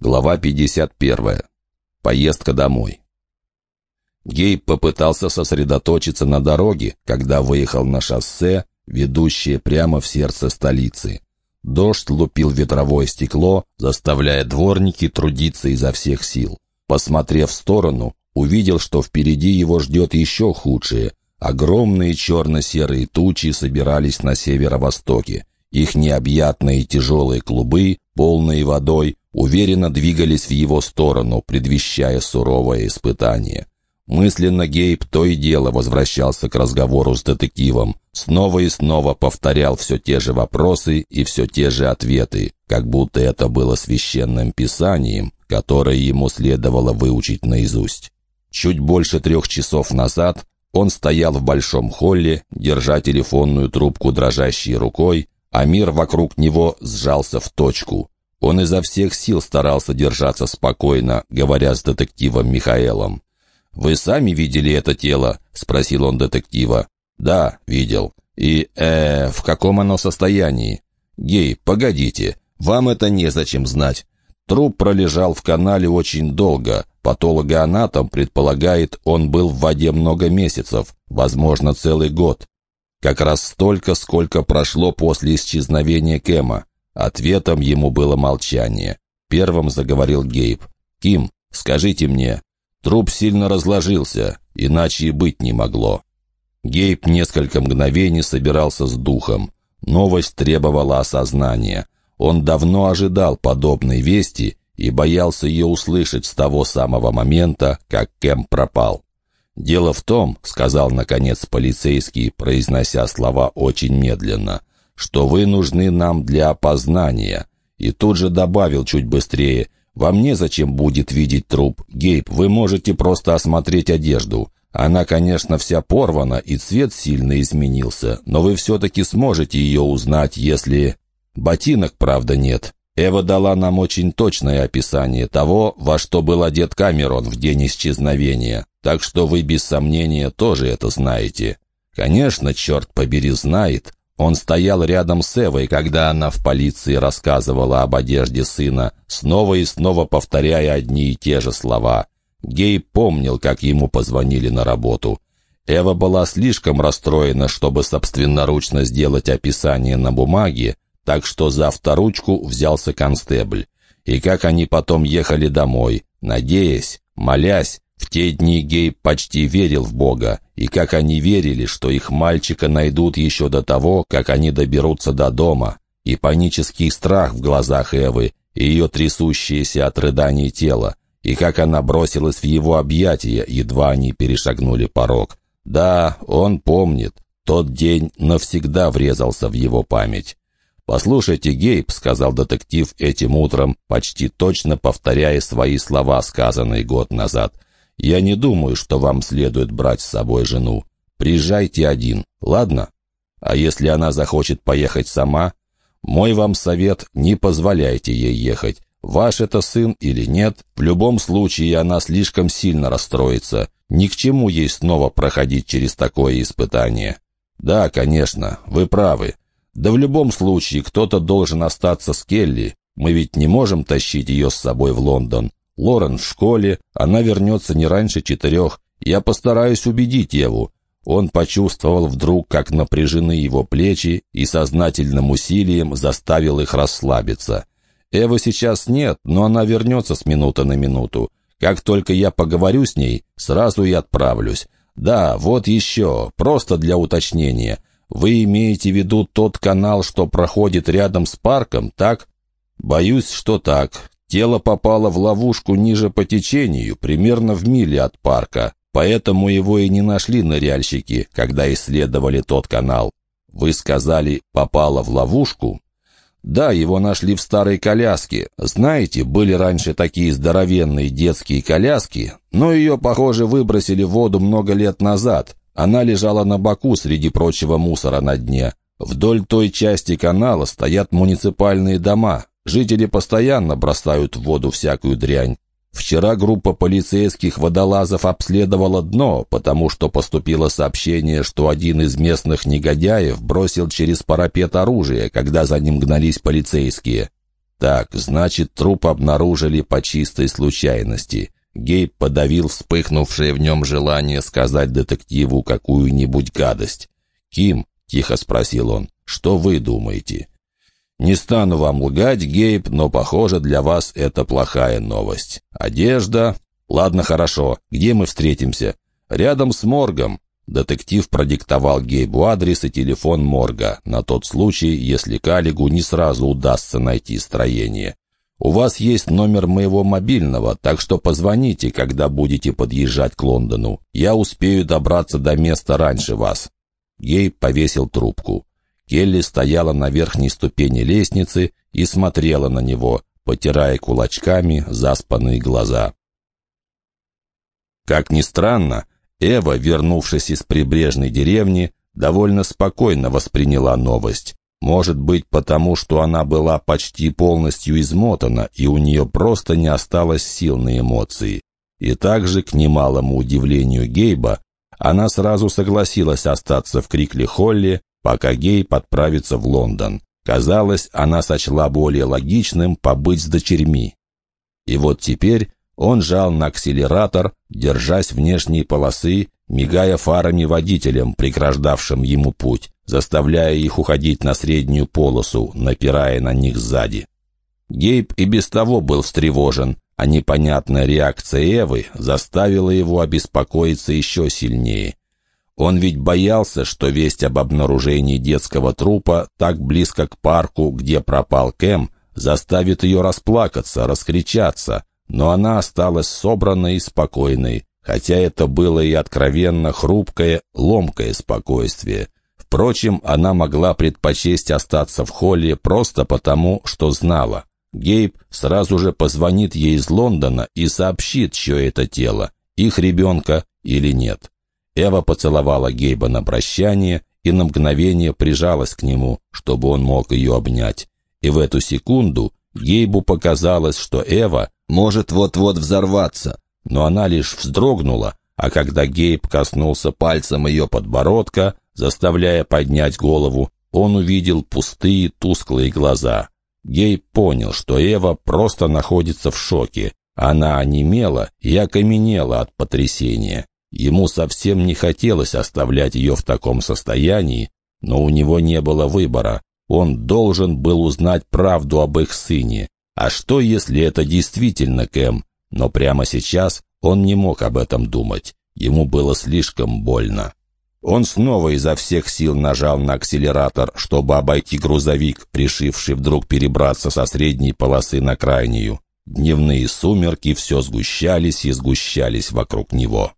Глава 51. Поездка домой. Гейб попытался сосредоточиться на дороге, когда выехал на шоссе, ведущее прямо в сердце столицы. Дождь лупил ветровое стекло, заставляя дворники трудиться изо всех сил. Посмотрев в сторону, увидел, что впереди его ждет еще худшее. Огромные черно-серые тучи собирались на северо-востоке. Их необъятные тяжелые клубы, полные водой, уверенно двигались в его сторону, предвещая суровое испытание. Мысленно Гейб то и дело возвращался к разговору с детективом, снова и снова повторял все те же вопросы и все те же ответы, как будто это было священным писанием, которое ему следовало выучить наизусть. Чуть больше трех часов назад он стоял в большом холле, держа телефонную трубку дрожащей рукой, а мир вокруг него сжался в точку. Он изо всех сил старался держаться спокойно, говоря с детективом Михаэлом. «Вы сами видели это тело?» — спросил он детектива. «Да, видел. И, э, в каком оно состоянии?» «Гей, погодите, вам это незачем знать. Труп пролежал в канале очень долго. Патологоанатом предполагает, он был в воде много месяцев, возможно, целый год. Как раз столько, сколько прошло после исчезновения Кэма. Ответом ему было молчание. Первым заговорил Гейб. «Ким, скажите мне, труп сильно разложился, иначе и быть не могло». Гейб несколько мгновений собирался с духом. Новость требовала осознания. Он давно ожидал подобной вести и боялся ее услышать с того самого момента, как Кэм пропал. «Дело в том», — сказал наконец полицейский, произнося слова очень медленно, что вы нужны нам для опознания». И тут же добавил чуть быстрее, «Вам незачем будет видеть труп. Гейб, вы можете просто осмотреть одежду. Она, конечно, вся порвана, и цвет сильно изменился, но вы все-таки сможете ее узнать, если... Ботинок, правда, нет. Эва дала нам очень точное описание того, во что был одет Камерон в день исчезновения, так что вы без сомнения тоже это знаете. Конечно, черт побери, знает, он стоял рядом с Эвой, когда она в полиции рассказывала об одежде сына, снова и снова повторяя одни и те же слова. Гей помнил, как ему позвонили на работу. Эва была слишком расстроена, чтобы собственноручно сделать описание на бумаге, так что за авторучку взялся констебль. И как они потом ехали домой, надеясь, молясь, в те дни Гейб почти верил в Бога, и как они верили, что их мальчика найдут еще до того, как они доберутся до дома, и панический страх в глазах Эвы, и ее трясущееся от рыданий тело, и как она бросилась в его объятия, едва они перешагнули порог. Да, он помнит, тот день навсегда врезался в его память. «Послушайте, Гейб», — сказал детектив этим утром, почти точно повторяя свои слова, сказанные год назад — я не думаю, что вам следует брать с собой жену. Приезжайте один, ладно? А если она захочет поехать сама? Мой вам совет — не позволяйте ей ехать. Ваш это сын или нет, в любом случае она слишком сильно расстроится. Ни к чему ей снова проходить через такое испытание. Да, конечно, вы правы. Да в любом случае кто-то должен остаться с Келли. Мы ведь не можем тащить ее с собой в Лондон. Лорен в школе, она вернется не раньше четырех. Я постараюсь убедить Еву». Он почувствовал вдруг, как напряжены его плечи, и сознательным усилием заставил их расслабиться. «Эвы сейчас нет, но она вернется с минуты на минуту. Как только я поговорю с ней, сразу и отправлюсь. Да, вот еще, просто для уточнения. Вы имеете в виду тот канал, что проходит рядом с парком, так?» «Боюсь, что так. Тело попало в ловушку ниже по течению, примерно в миле от парка, поэтому его и не нашли ныряльщики, когда исследовали тот канал. Вы сказали, попало в ловушку? Да, его нашли в старой коляске. Знаете, были раньше такие здоровенные детские коляски, но ее, похоже, выбросили в воду много лет назад. Она лежала на боку среди прочего мусора на дне. Вдоль той части канала стоят муниципальные дома. Жители постоянно бросают в воду всякую дрянь. Вчера группа полицейских водолазов обследовала дно, потому что поступило сообщение, что один из местных негодяев бросил через парапет оружие, когда за ним гнались полицейские. Так, значит, труп обнаружили по чистой случайности. Гейб подавил вспыхнувшее в нем желание сказать детективу какую-нибудь гадость. «Ким», — тихо спросил он, — «что вы думаете?» «Не стану вам лгать, Гейб, но, похоже, для вас это плохая новость. Одежда? Ладно, хорошо. Где мы встретимся?» «Рядом с моргом». Детектив продиктовал Гейбу адрес и телефон морга, на тот случай, если Калигу не сразу удастся найти строение. «У вас есть номер моего мобильного, так что позвоните, когда будете подъезжать к Лондону. Я успею добраться до места раньше вас». Гейб повесил трубку. Келли стояла на верхней ступени лестницы и смотрела на него, потирая кулачками заспанные глаза. Как ни странно, Эва, вернувшись из прибрежной деревни, довольно спокойно восприняла новость. Может быть, потому что она была почти полностью измотана, и у нее просто не осталось сил на эмоции. И также, к немалому удивлению Гейба, она сразу согласилась остаться в Крикли-Холле, пока Гейб отправится в Лондон. Казалось, она сочла более логичным побыть с дочерьми. И вот теперь он жал на акселератор, держась внешней полосы, мигая фарами водителям, преграждавшим ему путь, заставляя их уходить на среднюю полосу, напирая на них сзади. Гейб и без того был встревожен, а непонятная реакция Эвы заставила его обеспокоиться еще сильнее. Он ведь боялся, что весть об обнаружении детского трупа так близко к парку, где пропал Кэм, заставит ее расплакаться, раскричаться, но она осталась собранной и спокойной, хотя это было и откровенно хрупкое, ломкое спокойствие. Впрочем, она могла предпочесть остаться в холле просто потому, что знала. Гейб сразу же позвонит ей из Лондона и сообщит, чье это тело, их ребенка или нет. Эва поцеловала Гейба на прощание и на мгновение прижалась к нему, чтобы он мог ее обнять. И в эту секунду Гейбу показалось, что Эва может вот-вот взорваться, но она лишь вздрогнула, а когда Гейб коснулся пальцем ее подбородка, заставляя поднять голову, он увидел пустые тусклые глаза. Гейб понял, что Эва просто находится в шоке. Она онемела и окаменела от потрясения. Ему совсем не хотелось оставлять ее в таком состоянии, но у него не было выбора. Он должен был узнать правду об их сыне. А что, если это действительно Кэм? Но прямо сейчас он не мог об этом думать. Ему было слишком больно. Он снова изо всех сил нажал на акселератор, чтобы обойти грузовик, решивший вдруг перебраться со средней полосы на крайнюю. Дневные сумерки все сгущались и сгущались вокруг него.